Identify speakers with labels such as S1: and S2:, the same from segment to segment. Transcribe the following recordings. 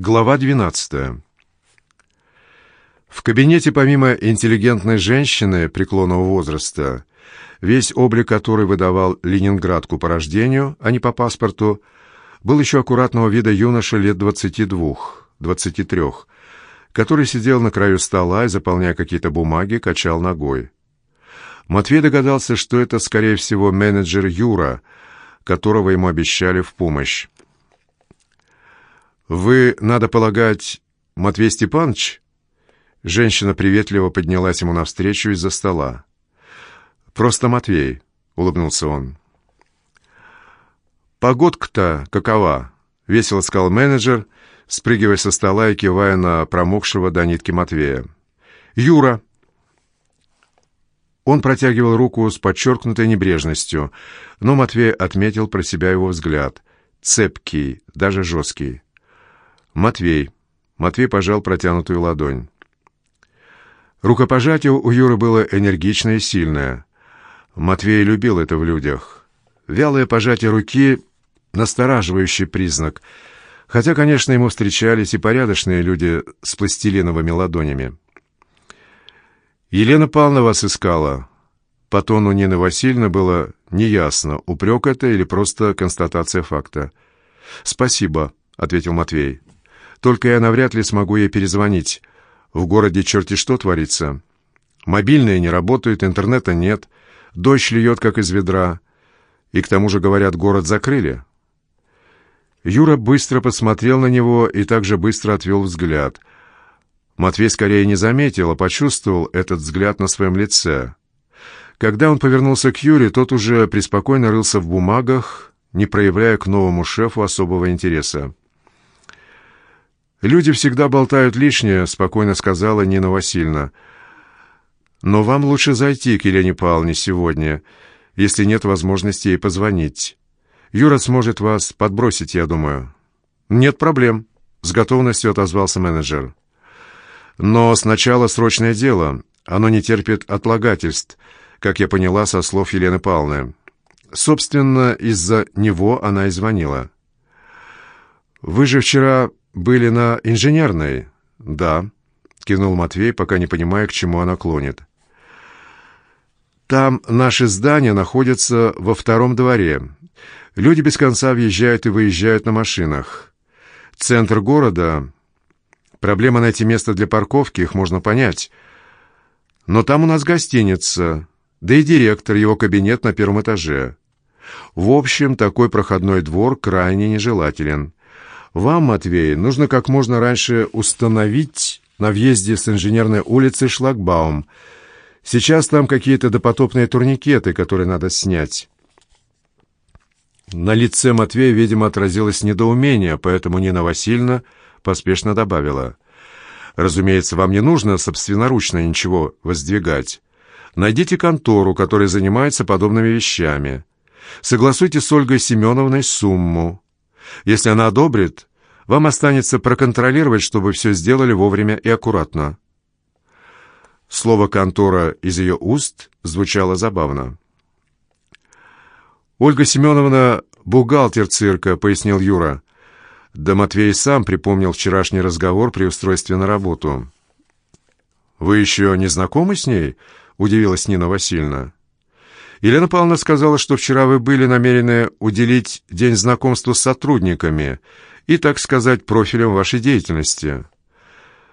S1: Глава 12. В кабинете помимо интеллигентной женщины преклонного возраста, весь облик которой выдавал ленинградку по рождению, а не по паспорту, был еще аккуратного вида юноша лет 22-23, который сидел на краю стола и, заполняя какие-то бумаги, качал ногой. Матвей догадался, что это, скорее всего, менеджер Юра, которого ему обещали в помощь. «Вы, надо полагать, Матвей Степанович?» Женщина приветливо поднялась ему навстречу из-за стола. «Просто Матвей», — улыбнулся он. «Погодка-то какова?» — весело сказал менеджер, спрыгивая со стола и кивая на промокшего до нитки Матвея. «Юра!» Он протягивал руку с подчеркнутой небрежностью, но Матвей отметил про себя его взгляд. Цепкий, даже жесткий. «Матвей». Матвей пожал протянутую ладонь. Рукопожатие у Юры было энергичное и сильное. Матвей любил это в людях. Вялое пожатие руки — настораживающий признак, хотя, конечно, ему встречались и порядочные люди с пластилиновыми ладонями. «Елена Павловна вас искала». По тону Нины Васильевны было неясно, упрек это или просто констатация факта. «Спасибо», — ответил Матвей. Только я навряд ли смогу ей перезвонить. В городе черти что творится. Мобильные не работают, интернета нет, дождь льет, как из ведра. И к тому же, говорят, город закрыли. Юра быстро посмотрел на него и также быстро отвел взгляд. Матвей скорее не заметил, а почувствовал этот взгляд на своем лице. Когда он повернулся к Юре, тот уже преспокойно рылся в бумагах, не проявляя к новому шефу особого интереса. «Люди всегда болтают лишнее», — спокойно сказала Нина Васильевна. «Но вам лучше зайти к Елене Павловне сегодня, если нет возможности ей позвонить. Юра сможет вас подбросить, я думаю». «Нет проблем», — с готовностью отозвался менеджер. «Но сначала срочное дело. Оно не терпит отлагательств, как я поняла со слов Елены Павловны. Собственно, из-за него она и звонила». «Вы же вчера «Были на инженерной?» «Да», — кивнул Матвей, пока не понимая, к чему она клонит. «Там наши здания находятся во втором дворе. Люди без конца въезжают и выезжают на машинах. Центр города... Проблема найти место для парковки, их можно понять. Но там у нас гостиница, да и директор, его кабинет на первом этаже. В общем, такой проходной двор крайне нежелателен». Вам, Матвей, нужно как можно раньше установить на въезде с инженерной улицы шлагбаум. Сейчас там какие-то допотопные турникеты, которые надо снять». На лице Матвея, видимо, отразилось недоумение, поэтому Нина Васильевна поспешно добавила. «Разумеется, вам не нужно собственноручно ничего воздвигать. Найдите контору, которая занимается подобными вещами. Согласуйте с Ольгой Семеновной сумму. Если она одобрит, вам останется проконтролировать, чтобы все сделали вовремя и аккуратно». Слово «контора» из ее уст звучало забавно. «Ольга Семеновна — бухгалтер цирка», — пояснил Юра. Да Матвей сам припомнил вчерашний разговор при устройстве на работу. «Вы еще не знакомы с ней?» — удивилась Нина Васильевна. Елена Павловна сказала, что вчера вы были намерены уделить день знакомству с сотрудниками и, так сказать, профилем вашей деятельности.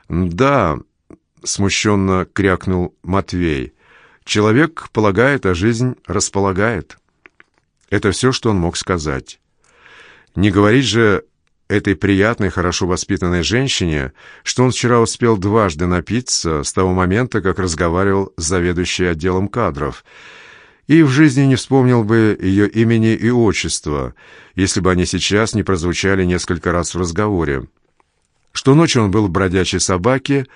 S1: «Да», — смущенно крякнул Матвей, — «человек полагает, а жизнь располагает». Это все, что он мог сказать. Не говорить же этой приятной, хорошо воспитанной женщине, что он вчера успел дважды напиться с того момента, как разговаривал с заведующей отделом кадров — и в жизни не вспомнил бы ее имени и отчества, если бы они сейчас не прозвучали несколько раз в разговоре. Что ночью он был в бродячей собаке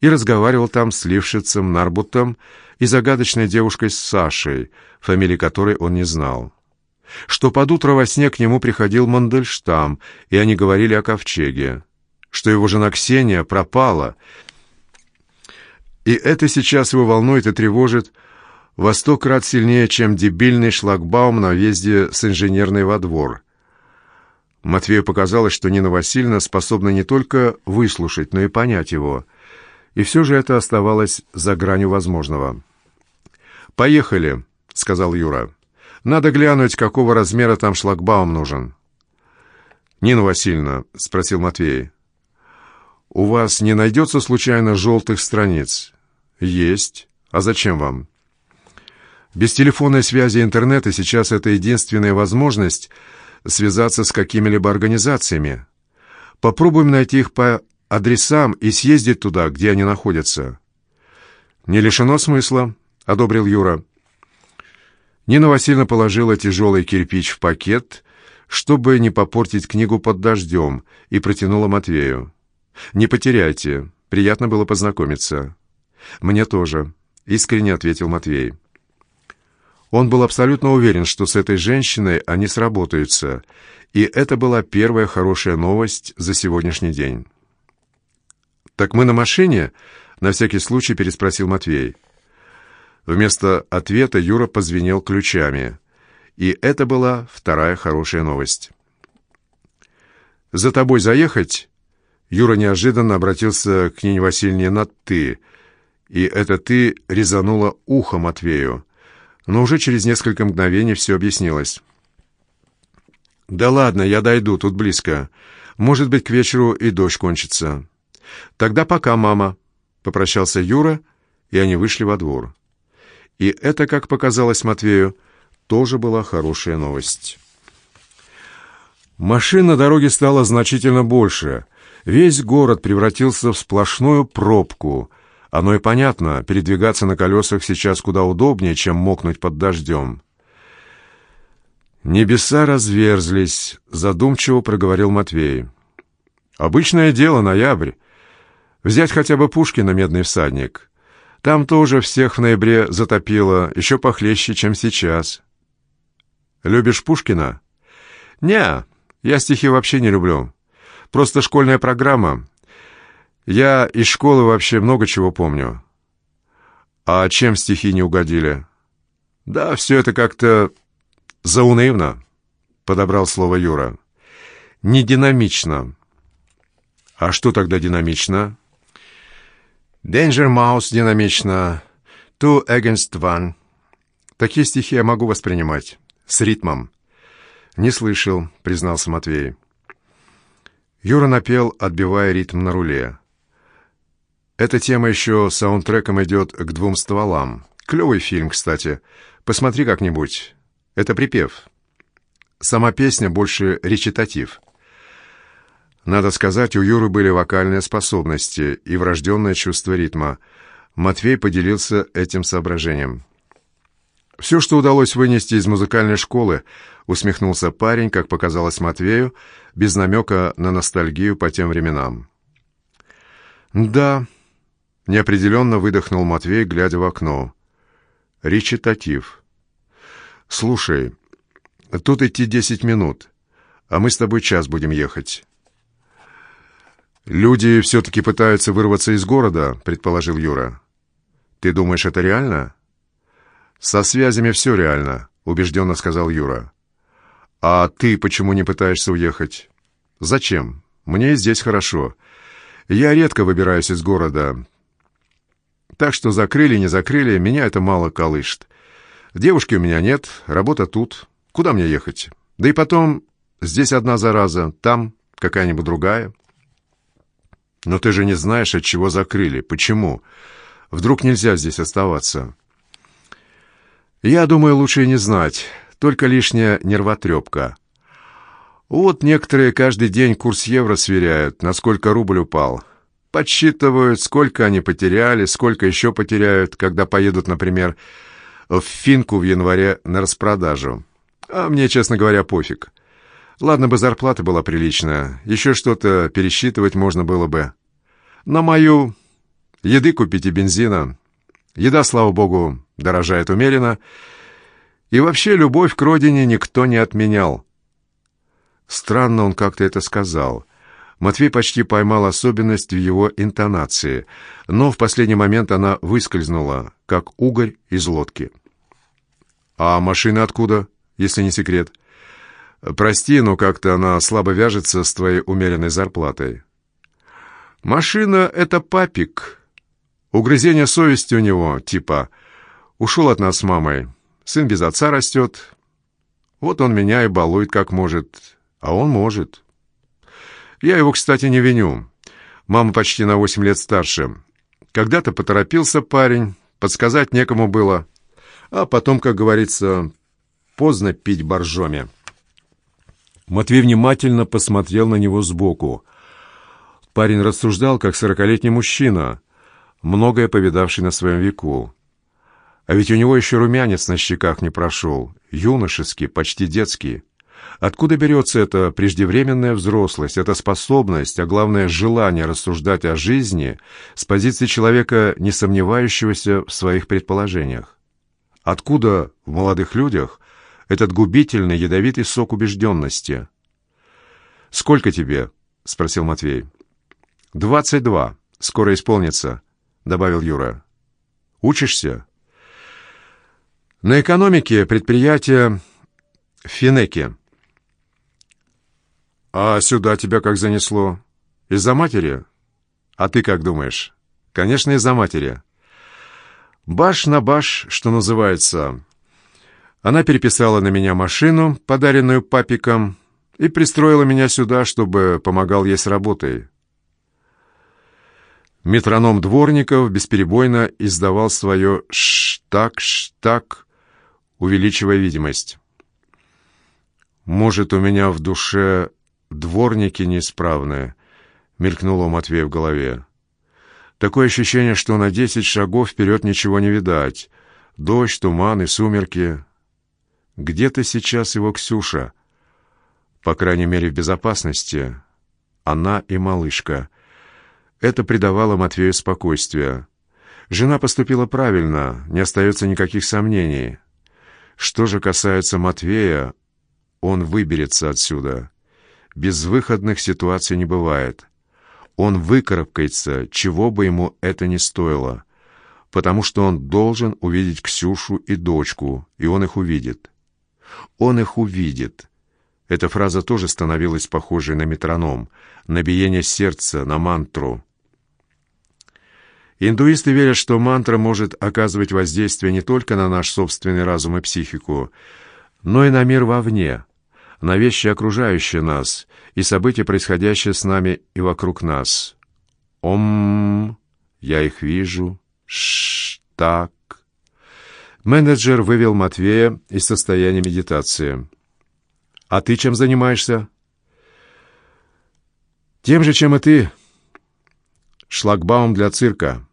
S1: и разговаривал там с Лившицем Нарбутом и загадочной девушкой Сашей, фамилии которой он не знал. Что под утро во сне к нему приходил Мандельштам, и они говорили о ковчеге. Что его жена Ксения пропала, и это сейчас его волнует и тревожит, во сто крат сильнее, чем дебильный шлагбаум на въезде с инженерной во двор. Матвею показалось, что Нина Васильевна способна не только выслушать, но и понять его. И все же это оставалось за гранью возможного. «Поехали», — сказал Юра. «Надо глянуть, какого размера там шлагбаум нужен». «Нина Васильевна», — спросил Матвей, — «у вас не найдется случайно желтых страниц?» «Есть. А зачем вам?» «Без телефонной связи и интернета сейчас это единственная возможность связаться с какими-либо организациями. Попробуем найти их по адресам и съездить туда, где они находятся». «Не лишено смысла», — одобрил Юра. Нина Васильевна положила тяжелый кирпич в пакет чтобы не попортить книгу под дождем, и протянула Матвею. «Не потеряйте. Приятно было познакомиться». «Мне тоже», — искренне ответил Матвей. Он был абсолютно уверен, что с этой женщиной они сработаются, и это была первая хорошая новость за сегодняшний день. «Так мы на машине?» — на всякий случай переспросил Матвей. Вместо ответа Юра позвенел ключами — и это была вторая хорошая новость. «За тобой заехать?» Юра неожиданно обратился к Нине Васильевне на «ты», и это «ты» резануло ухо Матвею. Но уже через несколько мгновений все объяснилось. «Да ладно, я дойду, тут близко. Может быть, к вечеру и дождь кончится». «Тогда пока, мама», — попрощался Юра, и они вышли во двор. И это, как показалось Матвею, — тоже была хорошая новость. Машин на дороге стало значительно больше. Весь город превратился в сплошную пробку. Оно и понятно, передвигаться на колесах сейчас куда удобнее, чем мокнуть под дождем. «Небеса разверзлись», — задумчиво проговорил Матвей. «Обычное дело, ноябрь. Взять хотя бы Пушкина «Медный всадник». Там тоже всех в ноябре затопило, еще похлеще, чем сейчас». Любишь Пушкина? Не, я стихи вообще не люблю. Просто школьная программа. Я из школы вообще много чего помню. А чем стихи не угодили? Да, все это как-то заунывно, подобрал слово Юра. Не динамично. А что тогда динамично? Danger Mouse динамично. Two against one. Такие стихи я могу воспринимать. С ритмом. Не слышал, признался Матвей. Юра напел, отбивая ритм на руле. Эта тема еще саундтреком идет к двум стволам. Клевый фильм, кстати. Посмотри как-нибудь. Это припев. Сама песня больше речитатив. Надо сказать, у Юры были вокальные способности и врожденное чувство ритма. Матвей поделился этим соображением. «Все, что удалось вынести из музыкальной школы», — усмехнулся парень, как показалось Матвею, без намека на ностальгию по тем временам. «Да», — неопределенно выдохнул Матвей, глядя в окно. «Речитатив. Слушай, тут идти десять минут, а мы с тобой час будем ехать». «Люди все-таки пытаются вырваться из города», — предположил Юра. «Ты думаешь, это реально?» «Со связями все реально», — убежденно сказал Юра. «А ты почему не пытаешься уехать?» «Зачем? Мне здесь хорошо. Я редко выбираюсь из города. Так что закрыли, не закрыли, меня это мало колышет. Девушки у меня нет, работа тут. Куда мне ехать? Да и потом, здесь одна зараза, там какая-нибудь другая». «Но ты же не знаешь, от чего закрыли. Почему? Вдруг нельзя здесь оставаться?» Я думаю, лучше и не знать, только лишняя нервотрепка. Вот некоторые каждый день курс евро сверяют, насколько рубль упал. Подсчитывают, сколько они потеряли, сколько еще потеряют, когда поедут, например, в Финку в январе на распродажу. А мне, честно говоря, пофиг. Ладно бы зарплата была приличная, еще что-то пересчитывать можно было бы. На мою еды купить и бензина. Еда, слава богу, дорожает умеренно, и вообще любовь к родине никто не отменял. Странно он как-то это сказал. Матвей почти поймал особенность в его интонации, но в последний момент она выскользнула, как угорь из лодки. «А машина откуда, если не секрет?» Прости, но как-то она слабо вяжется с твоей умеренной зарплатой. Машина — это папик. Угрызение совести у него, типа «ушел от нас с мамой, сын без отца растет». Вот он меня и балует как может, а он может. Я его, кстати, не виню. Мама почти на восемь лет старше. Когда-то поторопился парень, подсказать некому было. А потом, как говорится, поздно пить боржоми. Матвей внимательно посмотрел на него сбоку. Парень рассуждал, как сорокалетний мужчина, многое повидавший на своем веку. А ведь у него еще румянец на щеках не прошел, юношеский, почти детский. Откуда берется эта преждевременная взрослость, эта способность, а главное желание рассуждать о жизни с позиции человека, не сомневающегося в своих предположениях? Откуда в молодых людях этот губительный, ядовитый сок убежденности? «Сколько тебе?» — спросил Матвей. «Двадцать два. Скоро исполнится», — добавил Юра. «Учишься?» «На экономике предприятия Финеки». «А сюда тебя как занесло? Из-за матери? А ты как думаешь?» «Конечно, из-за матери». «Баш на баш, что называется». Она переписала на меня машину, подаренную папиком, и пристроила меня сюда, чтобы помогал ей с работой. Метроном Дворников бесперебойно издавал свое «штак-штак», увеличивая видимость. «Может, у меня в душе дворники неисправные», — мелькнуло у Матвея в голове. Такое ощущение, что на десять шагов вперед ничего не видать. Дождь, туман и сумерки. Где-то сейчас его Ксюша. По крайней мере, в безопасности. Она и малышка. Это придавало Матвею спокойствие. Жена поступила правильно, не остается никаких сомнений. Что же касается Матвея, он выберется отсюда. Безвыходных ситуаций не бывает. Он выкарабкается, чего бы ему это ни стоило, потому что он должен увидеть Ксюшу и дочку, и он их увидит. Он их увидит. Эта фраза тоже становилась похожей на метроном, на биение сердца, на мантру. Индуисты верят, что мантра может оказывать воздействие не только на наш собственный разум и психику, но и на мир вовне, на вещи, окружающие нас, и события, происходящие с нами и вокруг нас. Ом, я их вижу. Ш, так. Менеджер вывел Матвея из состояния медитации. «А ты чем занимаешься?» «Тем же, чем и ты. Шлагбаум для цирка.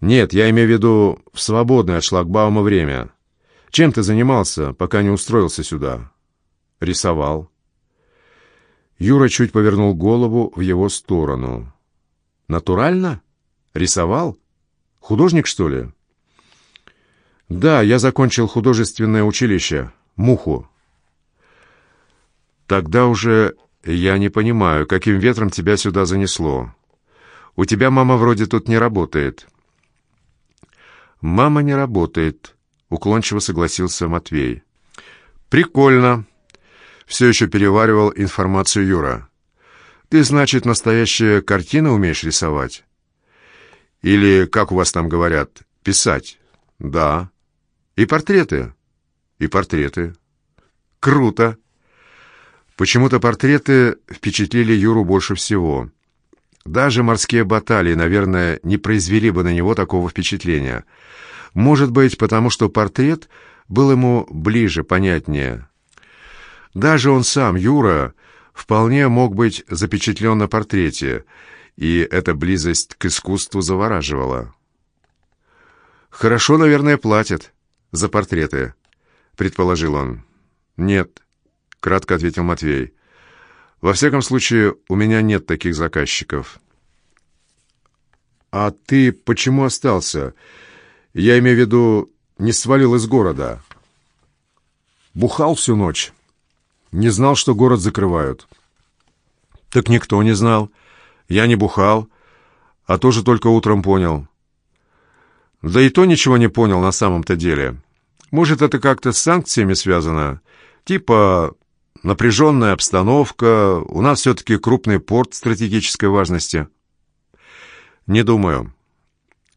S1: Нет, я имею в виду в свободное от шлагбаума время. Чем ты занимался, пока не устроился сюда?» Рисовал. Юра чуть повернул голову в его сторону. «Натурально? Рисовал? Художник, что ли?» «Да, я закончил художественное училище. Муху». «Тогда уже я не понимаю, каким ветром тебя сюда занесло. У тебя мама вроде тут не работает». «Мама не работает», — уклончиво согласился Матвей. «Прикольно все еще переваривал информацию Юра. «Ты, значит, настоящие картины умеешь рисовать?» «Или, как у вас там говорят, писать?» «Да». «И портреты?» «И портреты». «Круто!» Почему-то портреты впечатлили Юру больше всего. Даже морские баталии, наверное, не произвели бы на него такого впечатления. Может быть, потому что портрет был ему ближе, понятнее. Даже он сам, Юра, вполне мог быть запечатлен на портрете, и эта близость к искусству завораживала. «Хорошо, наверное, платят за портреты», — предположил он. «Нет», — кратко ответил Матвей. «Во всяком случае, у меня нет таких заказчиков». «А ты почему остался? Я имею в виду, не свалил из города». «Бухал всю ночь». Не знал, что город закрывают. Так никто не знал. Я не бухал, а тоже только утром понял. Да и то ничего не понял на самом-то деле. Может, это как-то с санкциями связано? Типа напряженная обстановка, у нас все-таки крупный порт стратегической важности. Не думаю.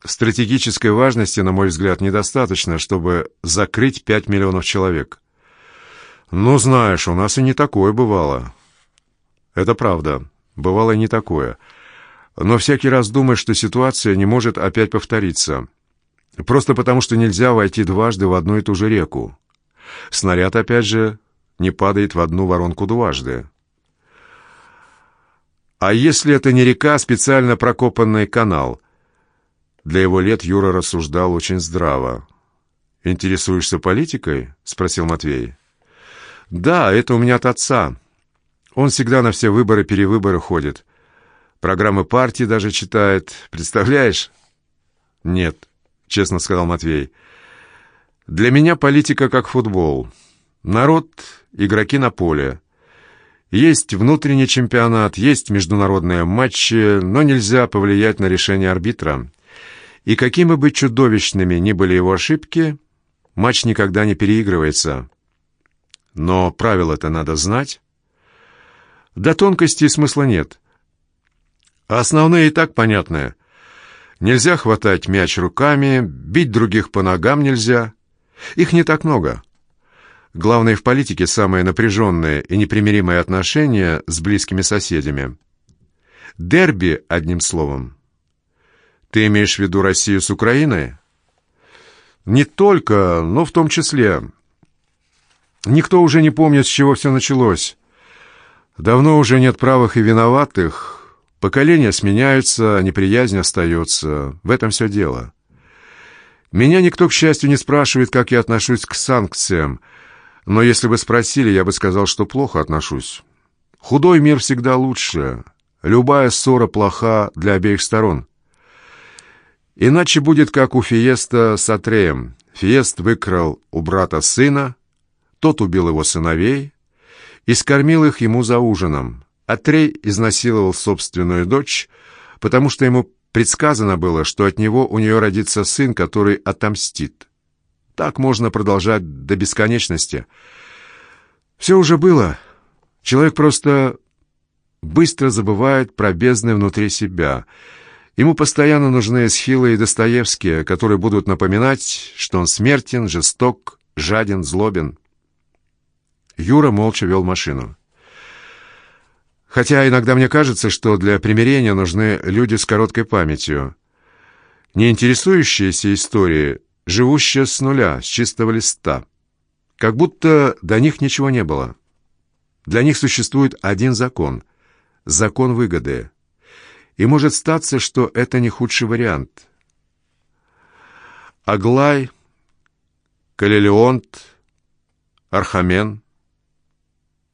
S1: Стратегической важности, на мой взгляд, недостаточно, чтобы закрыть пять миллионов человек. Ну, знаешь, у нас и не такое бывало. Это правда, бывало и не такое. Но всякий раз думаешь, что ситуация не может опять повториться. Просто потому, что нельзя войти дважды в одну и ту же реку. Снаряд, опять же, не падает в одну воронку дважды. А если это не река, а специально прокопанный канал? Для его лет Юра рассуждал очень здраво. «Интересуешься политикой?» — спросил Матвей. «Да, это у меня от отца. Он всегда на все выборы-перевыборы ходит. Программы партии даже читает. Представляешь?» «Нет», — честно сказал Матвей. «Для меня политика как футбол. Народ — игроки на поле. Есть внутренний чемпионат, есть международные матчи, но нельзя повлиять на решение арбитра. И какими бы чудовищными ни были его ошибки, матч никогда не переигрывается. Но правила-то надо знать. До тонкостей смысла нет. А основные и так понятные. Нельзя хватать мяч руками, бить других по ногам нельзя. Их не так много. Главное в политике самое напряженное и непримиримое отношение с близкими соседями. Дерби, одним словом. Ты имеешь в виду Россию с Украиной? Не только, но в том числе. Никто уже не помнит, с чего все началось. Давно уже нет правых и виноватых. Поколения сменяются, неприязнь остается. В этом все дело. Меня никто, к счастью, не спрашивает, как я отношусь к санкциям. Но если бы спросили, я бы сказал, что плохо отношусь. Худой мир всегда лучше. Любая ссора плоха для обеих сторон. Иначе будет, как у Фиеста с Атреем. Фиест выкрал у брата сына, тот убил его сыновей и скормил их ему за ужином. Атрей изнасиловал собственную дочь, потому что ему предсказано было, что от него у нее родится сын, который отомстит. Так можно продолжать до бесконечности. Все уже было. Человек просто быстро забывает про бездны внутри себя. Ему постоянно нужны Эсхилы и Достоевские, которые будут напоминать, что он смертен, жесток, жаден, злобен. Юра молча вел машину. Хотя иногда мне кажется, что для примирения нужны люди с короткой памятью, не интересующиеся историей, живущие с нуля, с чистого листа. Как будто до них ничего не было. Для них существует один закон — закон выгоды. И может статься, что это не худший вариант. Аглай, Калелеонт, Архамен —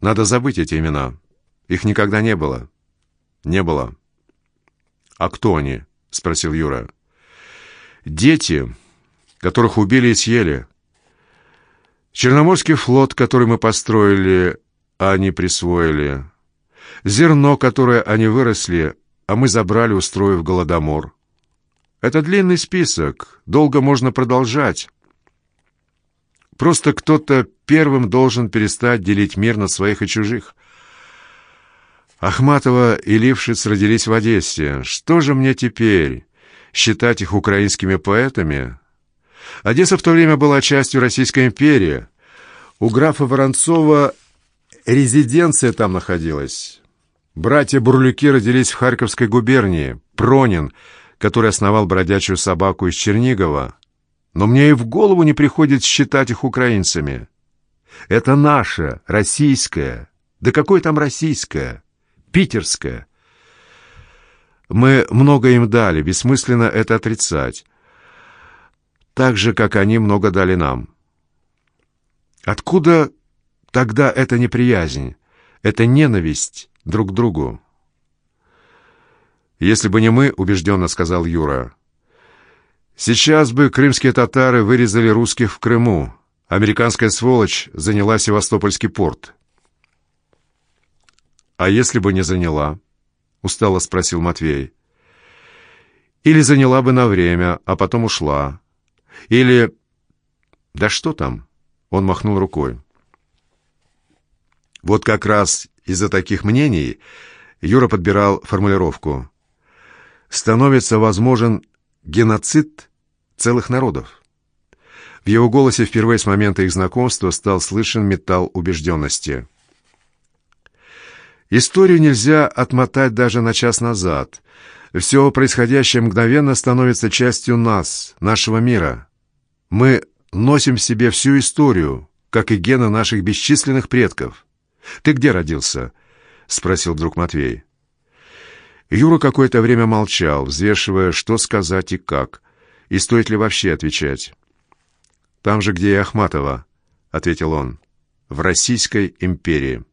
S1: надо забыть эти имена. Их никогда не было. Не было. «А кто они?» — спросил Юра. «Дети, которых убили и съели. Черноморский флот, который мы построили, а они присвоили. Зерно, которое они выросли, а мы забрали, устроив голодомор. Это длинный список, долго можно продолжать. Просто кто-то первым должен перестать делить мир на своих и чужих. Ахматова и Лившиц родились в Одессе. Что же мне теперь? Считать их украинскими поэтами? Одесса в то время была частью Российской империи. У графа Воронцова резиденция там находилась. Братья Бурлюки родились в Харьковской губернии. Пронин, который основал бродячую собаку из Чернигова, но мне и в голову не приходит считать их украинцами. Это наше, российское. Да какое там российское? Питерское. Мы много им дали, бессмысленно это отрицать. Так же, как они много дали нам. Откуда тогда эта неприязнь, эта ненависть друг к другу? «Если бы не мы, — убежденно сказал Юра, — Сейчас бы крымские татары вырезали русских в Крыму. Американская сволочь заняла Севастопольский порт. «А если бы не заняла?» — устало спросил Матвей. «Или заняла бы на время, а потом ушла. Или...» «Да что там?» — он махнул рукой. Вот как раз из-за таких мнений Юра подбирал формулировку. Становится возможен геноцид целых народов. В его голосе впервые с момента их знакомства стал слышен металл убежденности. Историю нельзя отмотать даже на час назад. Все происходящее мгновенно становится частью нас, нашего мира. Мы носим в себе всю историю, как и гены наших бесчисленных предков. «Ты где родился?» — спросил вдруг Матвей. Юра какое-то время молчал, взвешивая, что сказать и как, и стоит ли вообще отвечать. «Там же, где и Ахматова», — ответил он, — «в Российской империи».